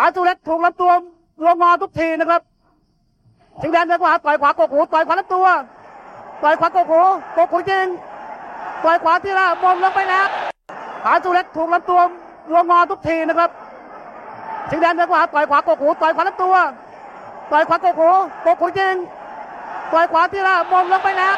หาสุเล็กถูกลำตัวลงงอทุกทีนะครับสิงแดงเดินขวาต่อยขวากกหูต่อยขวาลำตัวต่อยขวากกหูกกหูจริงต่อยขวาที่ละมงลงไปแล้วหาสุเล็กถูกลำตัวลงงอทุกทีนะครับสิงแดงเดินขวาต่อยขวากกหูต่อยขวาลำตัวต่อยขวากกหูกกหูจริงต่อยขวาที่ละมงลงไปแล้ว